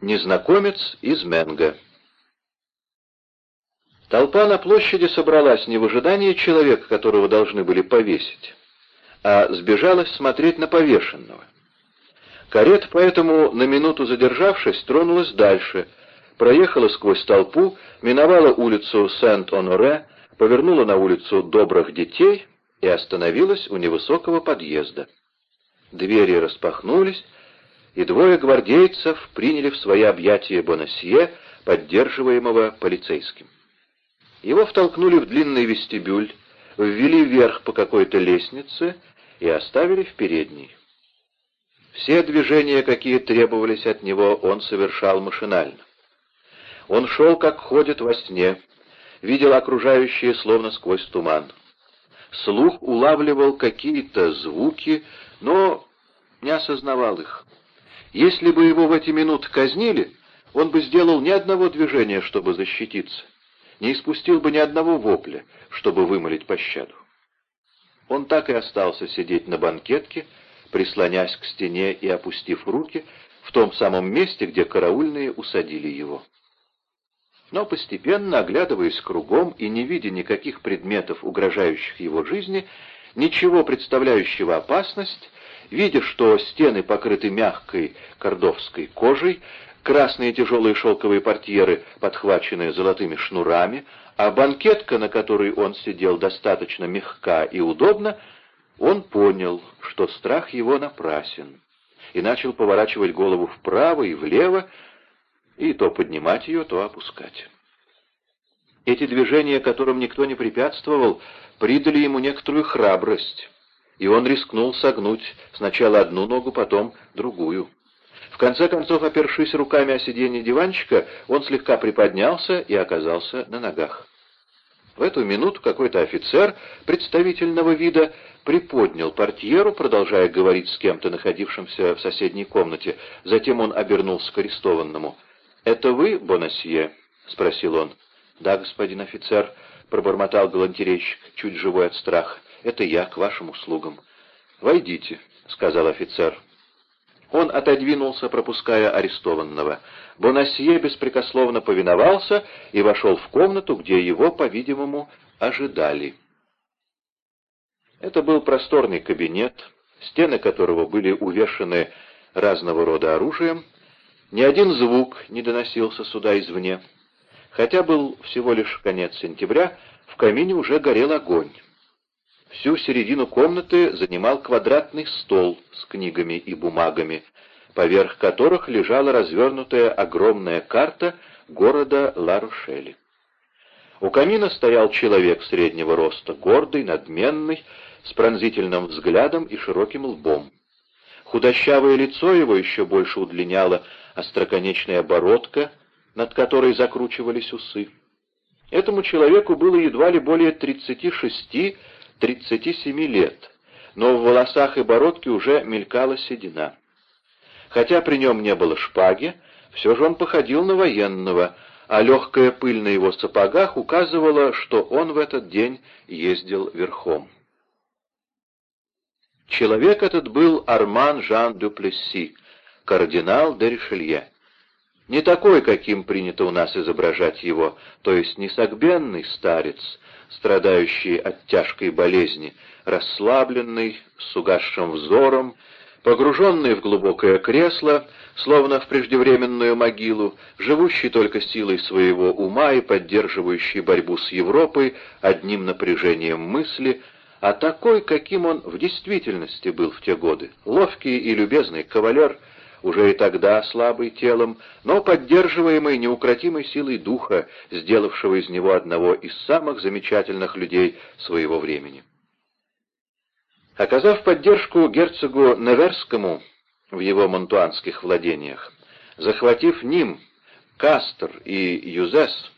Незнакомец из Менга. Толпа на площади собралась не в ожидании человека, которого должны были повесить, а сбежалась смотреть на повешенного. Карета, поэтому, на минуту задержавшись, тронулась дальше, проехала сквозь толпу, миновала улицу Сент-Оноре, повернула на улицу Добрых Детей и остановилась у невысокого подъезда. Двери распахнулись, и двое гвардейцев приняли в свои объятия Бонасье, поддерживаемого полицейским. Его втолкнули в длинный вестибюль, ввели вверх по какой-то лестнице и оставили в передней. Все движения, какие требовались от него, он совершал машинально. Он шел, как ходит во сне, видел окружающее словно сквозь туман. Слух улавливал какие-то звуки, но не осознавал их. Если бы его в эти минуты казнили, он бы сделал ни одного движения, чтобы защититься, не испустил бы ни одного вопля, чтобы вымолить пощаду. Он так и остался сидеть на банкетке, прислонясь к стене и опустив руки, в том самом месте, где караульные усадили его. Но постепенно, оглядываясь кругом и не видя никаких предметов, угрожающих его жизни, ничего представляющего опасность, видя, что стены покрыты мягкой кордовской кожей, красные тяжелые шелковые портьеры, подхваченные золотыми шнурами, а банкетка, на которой он сидел, достаточно мягка и удобна, он понял, что страх его напрасен, и начал поворачивать голову вправо и влево, и то поднимать ее, то опускать. Эти движения, которым никто не препятствовал, придали ему некоторую храбрость, и он рискнул согнуть сначала одну ногу, потом другую. В конце концов, опершись руками о сиденье диванчика, он слегка приподнялся и оказался на ногах. В эту минуту какой-то офицер представительного вида приподнял портьеру, продолжая говорить с кем-то, находившимся в соседней комнате. Затем он обернулся к арестованному. «Это вы, Бонасье?» — спросил он. «Да, господин офицер», — пробормотал галантерейщик, чуть живой от страха. «Это я, к вашим услугам». «Войдите», — сказал офицер. Он отодвинулся, пропуская арестованного. Бонасье беспрекословно повиновался и вошел в комнату, где его, по-видимому, ожидали. Это был просторный кабинет, стены которого были увешаны разного рода оружием. Ни один звук не доносился сюда извне. Хотя был всего лишь конец сентября, в камине уже горел огонь. Всю середину комнаты занимал квадратный стол с книгами и бумагами, поверх которых лежала развернутая огромная карта города Ла-Рушели. У камина стоял человек среднего роста, гордый, надменный, с пронзительным взглядом и широким лбом. Худощавое лицо его еще больше удлиняло остроконечная бородка, над которой закручивались усы. Этому человеку было едва ли более 36-37 лет, но в волосах и бородке уже мелькала седина. Хотя при нем не было шпаги, все же он походил на военного, а легкая пыль на его сапогах указывала, что он в этот день ездил верхом. Человек этот был Арман Жан Дюплесси, кардинал де Ришелье. Не такой, каким принято у нас изображать его, то есть не согбенный старец, страдающий от тяжкой болезни, расслабленный, с угасшим взором, погруженный в глубокое кресло, словно в преждевременную могилу, живущий только силой своего ума и поддерживающий борьбу с Европой одним напряжением мысли, а такой, каким он в действительности был в те годы, ловкий и любезный кавалер — уже и тогда слабый телом, но поддерживаемый неукротимой силой духа, сделавшего из него одного из самых замечательных людей своего времени. Оказав поддержку герцогу Неверскому в его монтуанских владениях, захватив Ним, Кастр и Юзес,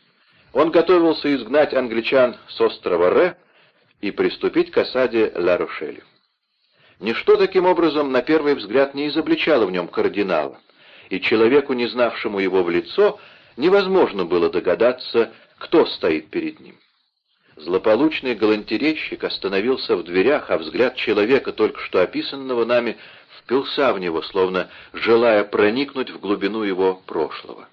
он готовился изгнать англичан с острова Ре и приступить к осаде Ла-Рошелю. Ничто таким образом на первый взгляд не изобличало в нем кардинала, и человеку, не знавшему его в лицо, невозможно было догадаться, кто стоит перед ним. Злополучный галантерейщик остановился в дверях, а взгляд человека, только что описанного нами, впился в него, словно желая проникнуть в глубину его прошлого.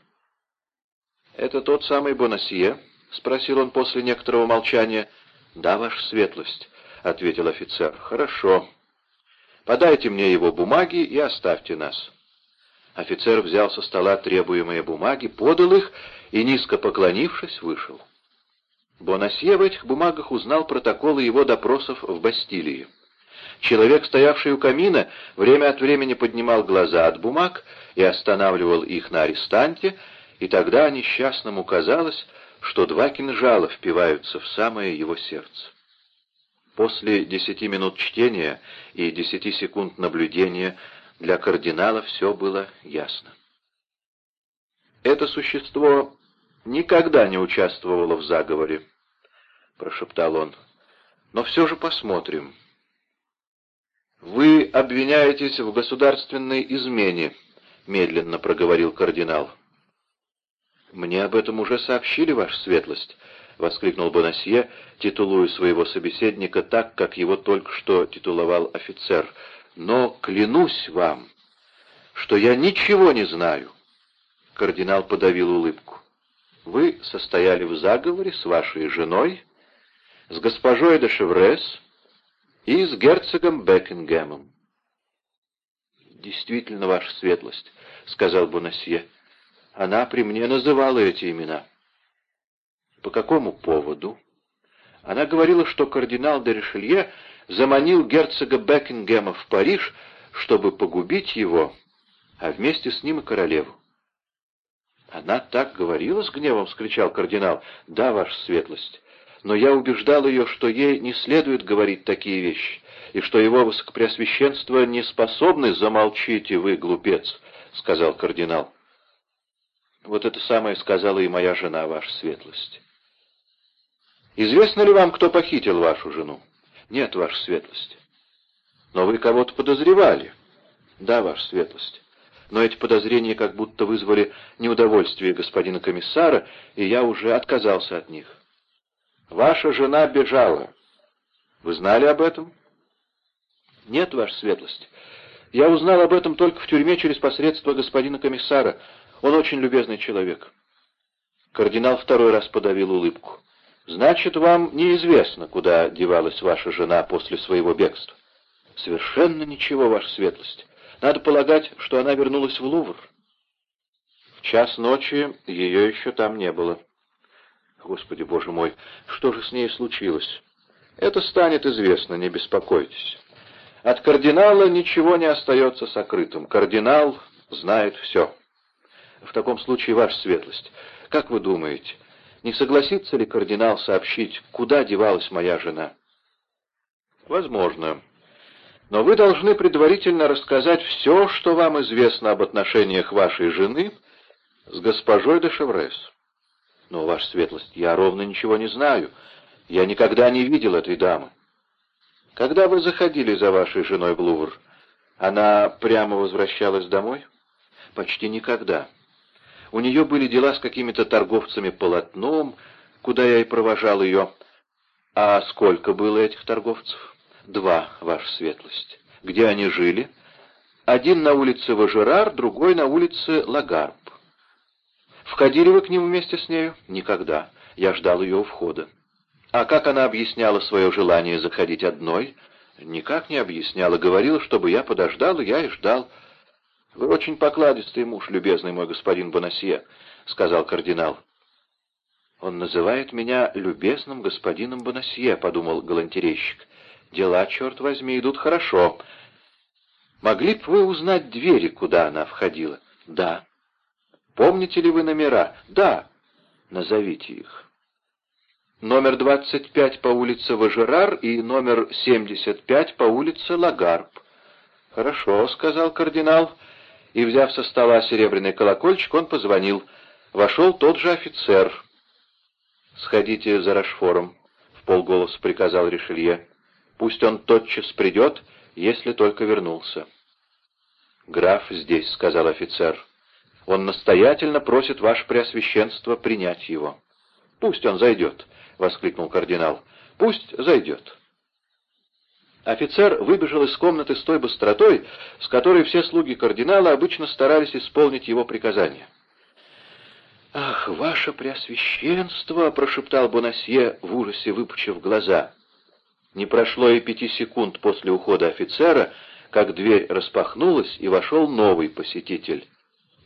«Это тот самый Бонасье?» — спросил он после некоторого молчания. «Да, ваша светлость», — ответил офицер. «Хорошо. Подайте мне его бумаги и оставьте нас». Офицер взял со стола требуемые бумаги, подал их и, низко поклонившись, вышел. Бонасье в этих бумагах узнал протоколы его допросов в Бастилии. Человек, стоявший у камина, время от времени поднимал глаза от бумаг и останавливал их на арестанте, и тогда несчастному казалось, что два кинжала впиваются в самое его сердце. После десяти минут чтения и десяти секунд наблюдения для кардинала все было ясно. Это существо никогда не участвовало в заговоре, — прошептал он. Но все же посмотрим. «Вы обвиняетесь в государственной измене», — медленно проговорил кардинал. «Мне об этом уже сообщили, ваша светлость», — воскликнул Бонасье, титулуя своего собеседника так, как его только что титуловал офицер. «Но клянусь вам, что я ничего не знаю». Кардинал подавил улыбку. «Вы состояли в заговоре с вашей женой, с госпожой де Шеврес и с герцогом Бекингемом». «Действительно, ваша светлость», — сказал Бонасье. Она при мне называла эти имена. По какому поводу? Она говорила, что кардинал де Ришелье заманил герцога Бекингема в Париж, чтобы погубить его, а вместе с ним и королеву. «Она так говорила с гневом?» — вскричал кардинал. «Да, ваша светлость. Но я убеждал ее, что ей не следует говорить такие вещи, и что его высокопреосвященство не способны замолчите вы, глупец», — сказал кардинал. Вот это самое сказала и моя жена, ваша светлость. Известно ли вам, кто похитил вашу жену? Нет, ваша светлость. Но вы кого-то подозревали? Да, ваша светлость. Но эти подозрения как будто вызвали неудовольствие господина комиссара, и я уже отказался от них. Ваша жена бежала. Вы знали об этом? Нет, ваша светлость. Я узнал об этом только в тюрьме через посредство господина комиссара, он очень любезный человек. Кардинал второй раз подавил улыбку. «Значит, вам неизвестно, куда девалась ваша жена после своего бегства?» «Совершенно ничего, ваша светлость. Надо полагать, что она вернулась в Лувр». В час ночи ее еще там не было. Господи, боже мой, что же с ней случилось? Это станет известно, не беспокойтесь. От кардинала ничего не остается сокрытым. Кардинал знает все. В таком случае, ваша светлость, как вы думаете, не согласится ли кардинал сообщить, куда девалась моя жена? Возможно. Но вы должны предварительно рассказать все, что вам известно об отношениях вашей жены с госпожой де Шеврес. Но, ваша светлость, я ровно ничего не знаю. Я никогда не видел этой дамы. Когда вы заходили за вашей женой в Лувр, она прямо возвращалась домой? Почти никогда. У нее были дела с какими-то торговцами полотном, куда я и провожал ее. А сколько было этих торговцев? Два, ваша светлость. Где они жили? Один на улице Важерар, другой на улице Лагарб. Входили вы к ним вместе с нею? Никогда. Я ждал ее у входа. А как она объясняла свое желание заходить одной? Никак не объясняла. Говорила, чтобы я подождал, и я и ждал. «Вы очень покладистый муж, любезный мой господин Бонасье», — сказал кардинал. «Он называет меня любезным господином Бонасье», — подумал галантерейщик. «Дела, черт возьми, идут хорошо. Могли бы вы узнать двери, куда она входила?» «Да». «Помните ли вы номера?» «Да». «Назовите их». «Номер 25 по улице Важерар и номер 75 по улице Лагарб». «Хорошо», — сказал кардинал, — и, взяв со стола серебряный колокольчик, он позвонил. Вошел тот же офицер. «Сходите за Рашфором», — в полголоса приказал Ришелье. «Пусть он тотчас придет, если только вернулся». «Граф здесь», — сказал офицер. «Он настоятельно просит ваше преосвященство принять его». «Пусть он зайдет», — воскликнул кардинал. «Пусть зайдет». Офицер выбежал из комнаты с той быстротой, с которой все слуги кардинала обычно старались исполнить его приказания. «Ах, ваше преосвященство!» — прошептал Бонасье в ужасе, выпучив глаза. Не прошло и пяти секунд после ухода офицера, как дверь распахнулась, и вошел новый посетитель.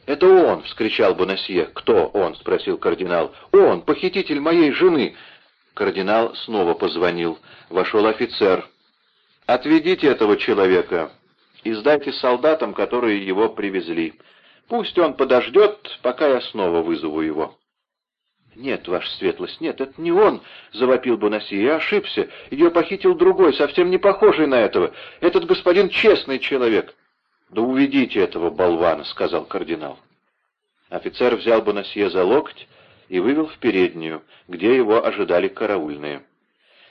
«Это он!» — вскричал Бонасье. «Кто он?» — спросил кардинал. «Он, похититель моей жены!» Кардинал снова позвонил. Вошел офицер. «Отведите этого человека и сдайте солдатам, которые его привезли. Пусть он подождет, пока я снова вызову его». «Нет, ваша светлость, нет, это не он!» — завопил Бонасье. «Я ошибся. Ее похитил другой, совсем не похожий на этого. Этот господин честный человек». «Да уведите этого болвана», — сказал кардинал. Офицер взял Бонасье за локоть и вывел в переднюю, где его ожидали караульные.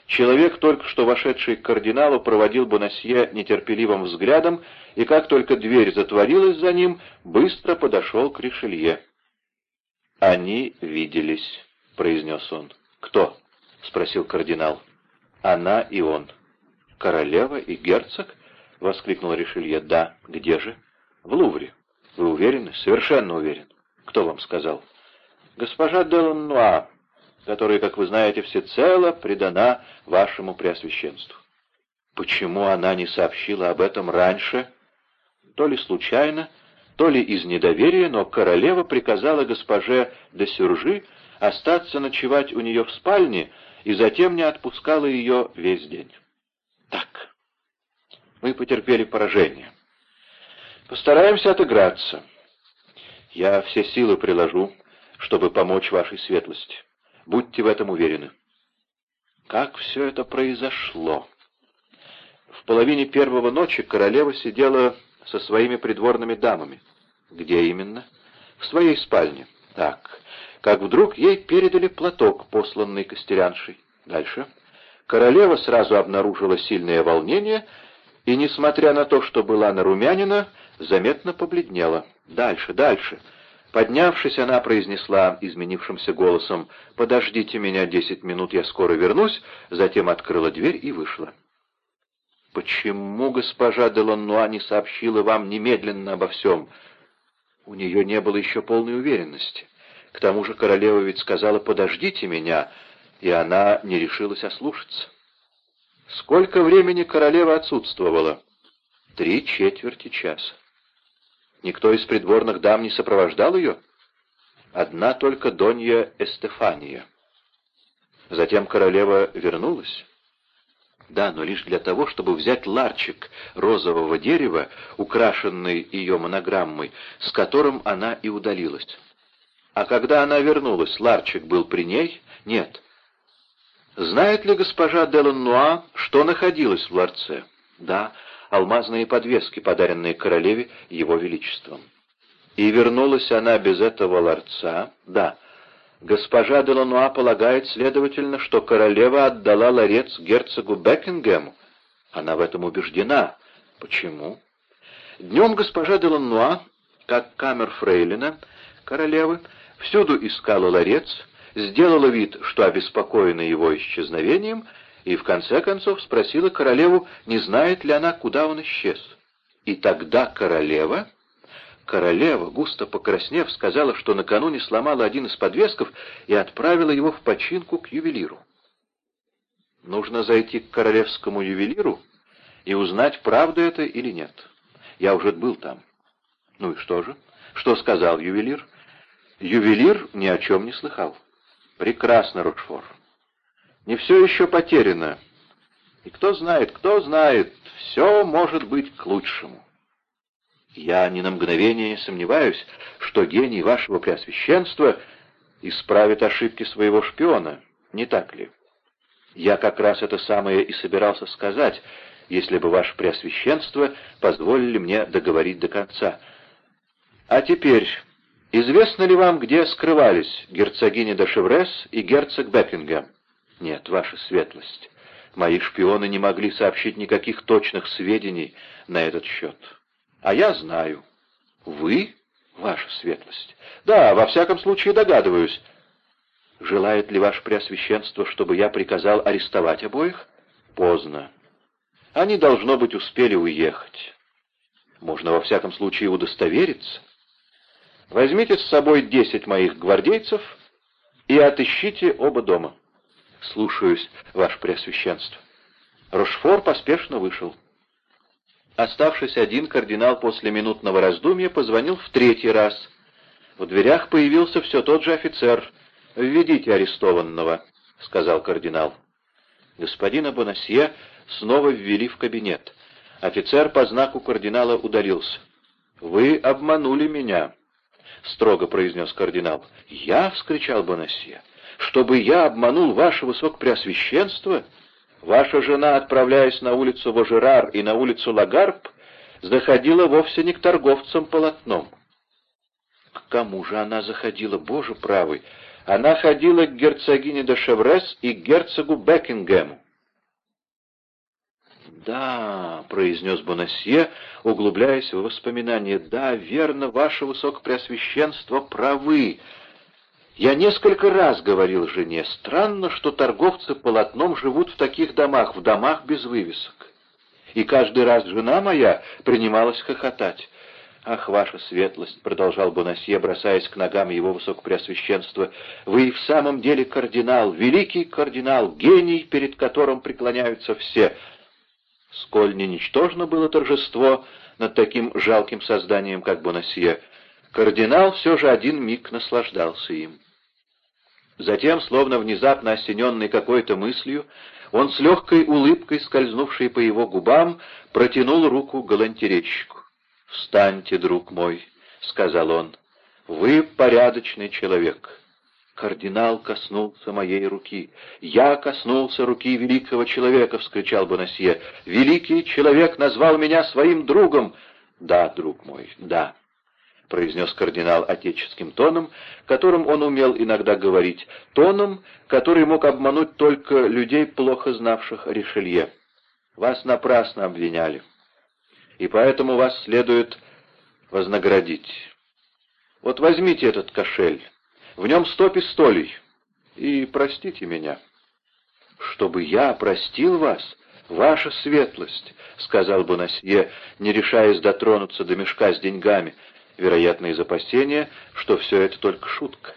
Человек, только что вошедший к кардиналу, проводил Бонасье нетерпеливым взглядом, и как только дверь затворилась за ним, быстро подошел к Ришелье. «Они виделись», — произнес он. «Кто?» — спросил кардинал. «Она и он». «Королева и герцог?» — воскликнул Ришелье. «Да. Где же?» «В Лувре». «Вы уверены?» «Совершенно уверен». «Кто вам сказал?» «Госпожа Деланнуа, которая, как вы знаете, всецело предана вашему преосвященству». «Почему она не сообщила об этом раньше?» «То ли случайно, то ли из недоверия, но королева приказала госпоже де Сюржи остаться ночевать у нее в спальне и затем не отпускала ее весь день. Так, мы потерпели поражение. Постараемся отыграться. Я все силы приложу, чтобы помочь вашей светлости. Будьте в этом уверены. Как все это произошло? В половине первого ночи королева сидела со своими придворными дамами. Где именно? В своей спальне. Так, как вдруг ей передали платок, посланный костеряншей. Дальше. Королева сразу обнаружила сильное волнение и, несмотря на то, что была нарумянина, заметно побледнела. Дальше, дальше. Поднявшись, она произнесла изменившимся голосом «Подождите меня десять минут, я скоро вернусь», затем открыла дверь и вышла. «Почему госпожа де Ланнуа не сообщила вам немедленно обо всем?» У нее не было еще полной уверенности. К тому же королева ведь сказала «подождите меня», и она не решилась ослушаться. Сколько времени королева отсутствовала? Три четверти часа. Никто из придворных дам не сопровождал ее? Одна только Донья Эстефания. Затем королева вернулась. Да, но лишь для того, чтобы взять ларчик розового дерева, украшенный ее монограммой, с которым она и удалилась. А когда она вернулась, ларчик был при ней? Нет. Знает ли госпожа Деланнуа, что находилось в ларце? Да, алмазные подвески, подаренные королеве его величеством. И вернулась она без этого ларца? Да. Госпожа Делануа полагает, следовательно, что королева отдала ларец герцогу Бекингему. Она в этом убеждена. Почему? Днем госпожа Делануа, как камер фрейлина королевы, всюду искала ларец, сделала вид, что обеспокоена его исчезновением, и в конце концов спросила королеву, не знает ли она, куда он исчез. И тогда королева Королева, густо покраснев, сказала, что накануне сломала один из подвесков и отправила его в починку к ювелиру. Нужно зайти к королевскому ювелиру и узнать, правда это или нет. Я уже был там. Ну и что же? Что сказал ювелир? Ювелир ни о чем не слыхал. Прекрасно, Рокшфор. Не все еще потеряно. И кто знает, кто знает, все может быть к лучшему. Я ни на мгновение не сомневаюсь, что гений вашего преосвященства исправит ошибки своего шпиона, не так ли? Я как раз это самое и собирался сказать, если бы ваше преосвященство позволили мне договорить до конца. А теперь, известно ли вам, где скрывались герцогиня де Шеврес и герцог Бекингем? Нет, ваша светлость. Мои шпионы не могли сообщить никаких точных сведений на этот счет. А я знаю. Вы, ваша светлость? Да, во всяком случае догадываюсь. Желает ли ваше преосвященство, чтобы я приказал арестовать обоих? Поздно. Они, должно быть, успели уехать. Можно, во всяком случае, удостовериться. Возьмите с собой десять моих гвардейцев и отыщите оба дома. Слушаюсь, ваше преосвященство. Рошфор поспешно вышел. Оставшись один, кардинал после минутного раздумья позвонил в третий раз. В дверях появился все тот же офицер. «Введите арестованного», — сказал кардинал. Господина Бонасье снова ввели в кабинет. Офицер по знаку кардинала удалился. «Вы обманули меня», — строго произнес кардинал. «Я?» — вскричал Бонасье. «Чтобы я обманул ваше высокопреосвященство?» Ваша жена, отправляясь на улицу Вожерар и на улицу Лагарб, заходила вовсе не к торговцам полотном. К кому же она заходила, боже правый? Она ходила к герцогине де Шеврес и к герцогу Бекингему. «Да», — произнес Бонасье, углубляясь в воспоминания, — «да, верно, ваше высокопреосвященство правы. Я несколько раз говорил жене, странно, что торговцы полотном живут в таких домах, в домах без вывесок. И каждый раз жена моя принималась хохотать. «Ах, ваша светлость!» — продолжал Бонасье, бросаясь к ногам его высокопреосвященства. «Вы и в самом деле кардинал, великий кардинал, гений, перед которым преклоняются все!» Сколь не ничтожно было торжество над таким жалким созданием, как Бонасье, кардинал все же один миг наслаждался им. Затем, словно внезапно осененный какой-то мыслью, он с легкой улыбкой, скользнувшей по его губам, протянул руку галантерейщику. «Встаньте, друг мой», — сказал он, — «вы порядочный человек». Кардинал коснулся моей руки. «Я коснулся руки великого человека!» — вскричал Бонасье. «Великий человек назвал меня своим другом!» «Да, друг мой, да!» — произнес кардинал отеческим тоном, которым он умел иногда говорить, тоном, который мог обмануть только людей, плохо знавших Ришелье. «Вас напрасно обвиняли, и поэтому вас следует вознаградить. Вот возьмите этот кошель, в нем сто пистолей, и простите меня». «Чтобы я простил вас?» «Ваша светлость», — сказал Бонасье, не решаясь дотронуться до мешка с деньгами, вероятно, из опасения, что все это только шутка.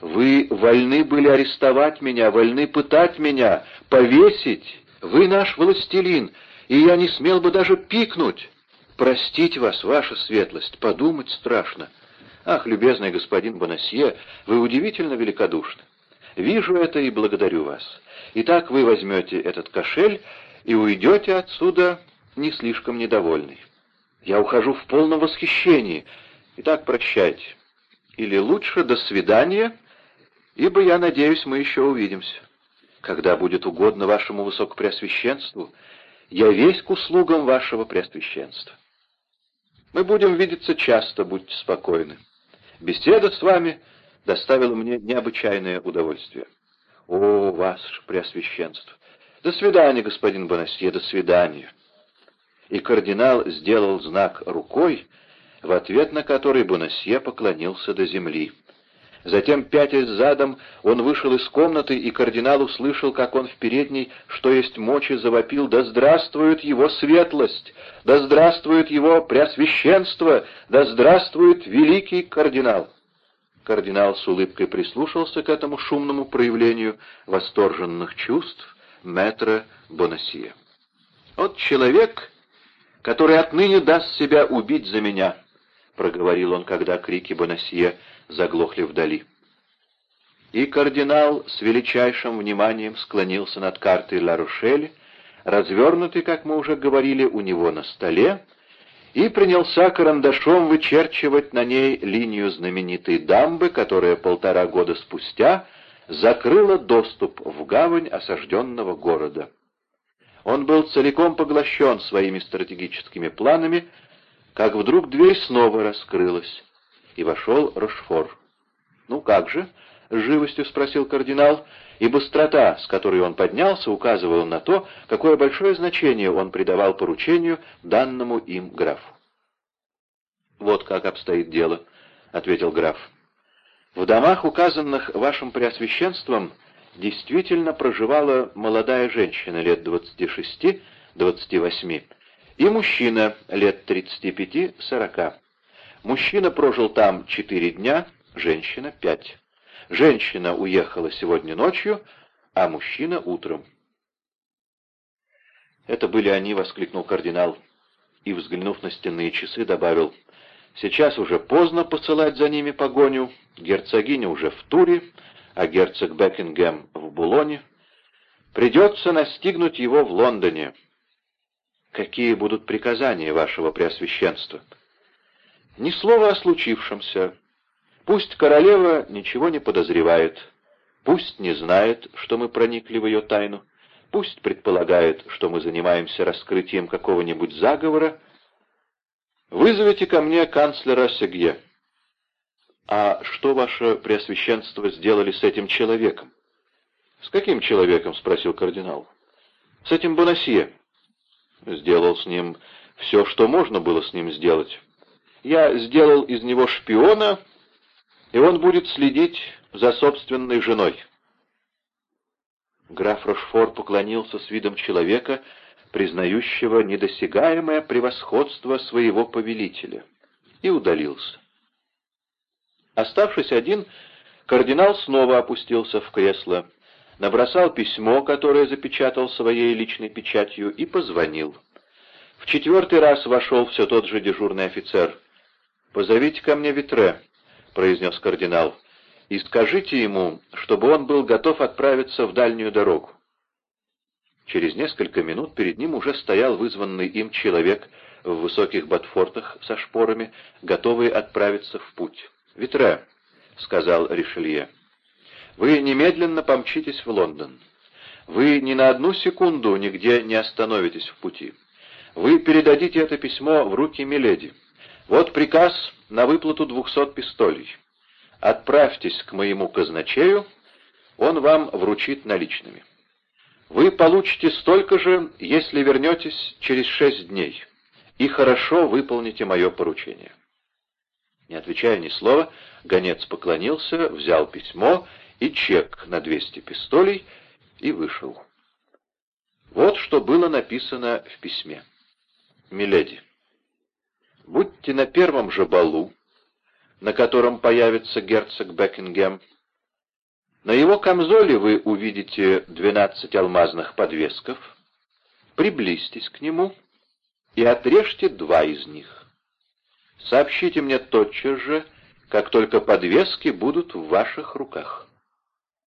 «Вы вольны были арестовать меня, вольны пытать меня, повесить. Вы наш властелин, и я не смел бы даже пикнуть. Простить вас, ваша светлость, подумать страшно. Ах, любезный господин Бонасье, вы удивительно великодушны. Вижу это и благодарю вас. Итак, вы возьмете этот кошель и уйдете отсюда не слишком недовольный. Я ухожу в полном восхищении. Итак, прощайте. Или лучше до свидания, ибо, я надеюсь, мы еще увидимся. Когда будет угодно вашему высокопреосвященству, я весь к услугам вашего преосвященства. Мы будем видеться часто, будьте спокойны. Беседа с вами доставила мне необычайное удовольствие. О, ваше преосвященство! До свидания, господин Бонасье, до свидания и кардинал сделал знак рукой, в ответ на который Бонасье поклонился до земли. Затем, пятясь задом, он вышел из комнаты, и кардинал услышал, как он в передней, что есть мочи, завопил «Да здравствует его светлость! Да здравствует его преосвященство! Да здравствует великий кардинал!» Кардинал с улыбкой прислушался к этому шумному проявлению восторженных чувств мэтра Бонасье. «Вот человек, который отныне даст себя убить за меня», — проговорил он, когда крики Бонасье заглохли вдали. И кардинал с величайшим вниманием склонился над картой Ла-Рушель, развернутый, как мы уже говорили, у него на столе, и принялся карандашом вычерчивать на ней линию знаменитой дамбы, которая полтора года спустя закрыла доступ в гавань осажденного города. Он был целиком поглощен своими стратегическими планами, как вдруг дверь снова раскрылась, и вошел Рошфор. «Ну как же?» — с живостью спросил кардинал, и быстрота, с которой он поднялся, указывала на то, какое большое значение он придавал поручению, данному им графу. «Вот как обстоит дело», — ответил граф. «В домах, указанных вашим преосвященством, — действительно проживала молодая женщина лет двадцати шести 28, и мужчина лет 35-40. Мужчина прожил там 4 дня, женщина — 5. Женщина уехала сегодня ночью, а мужчина — утром. «Это были они», — воскликнул кардинал, и, взглянув на стенные часы, добавил, «Сейчас уже поздно посылать за ними погоню, герцогиня уже в туре, а герцог Бекингем в Булоне. Придется настигнуть его в Лондоне. Какие будут приказания вашего преосвященства?» «Ни слова о случившемся. Пусть королева ничего не подозревает, пусть не знает, что мы проникли в ее тайну». Пусть предполагает, что мы занимаемся раскрытием какого-нибудь заговора. Вызовите ко мне канцлера Сегье. А что ваше преосвященство сделали с этим человеком? С каким человеком? спросил кардинал. С этим Бонасье. Сделал с ним все, что можно было с ним сделать. Я сделал из него шпиона, и он будет следить за собственной женой. Граф Рошфор поклонился с видом человека, признающего недосягаемое превосходство своего повелителя, и удалился. Оставшись один, кардинал снова опустился в кресло, набросал письмо, которое запечатал своей личной печатью, и позвонил. В четвертый раз вошел все тот же дежурный офицер. «Позовите ко мне Витре», — произнес кардинал и скажите ему, чтобы он был готов отправиться в дальнюю дорогу. Через несколько минут перед ним уже стоял вызванный им человек в высоких ботфортах со шпорами, готовый отправиться в путь. «Витре», — сказал Ришелье, — «вы немедленно помчитесь в Лондон. Вы ни на одну секунду нигде не остановитесь в пути. Вы передадите это письмо в руки Миледи. Вот приказ на выплату двухсот пистолей. Отправьтесь к моему казначею, он вам вручит наличными. Вы получите столько же, если вернетесь через шесть дней, и хорошо выполните мое поручение». Не отвечая ни слова, гонец поклонился, взял письмо и чек на двести пистолей и вышел. Вот что было написано в письме. «Миледи, будьте на первом же балу, на котором появится герцог Бекингем. На его камзоле вы увидите двенадцать алмазных подвесков. Приблизьтесь к нему и отрежьте два из них. Сообщите мне тотчас же, как только подвески будут в ваших руках.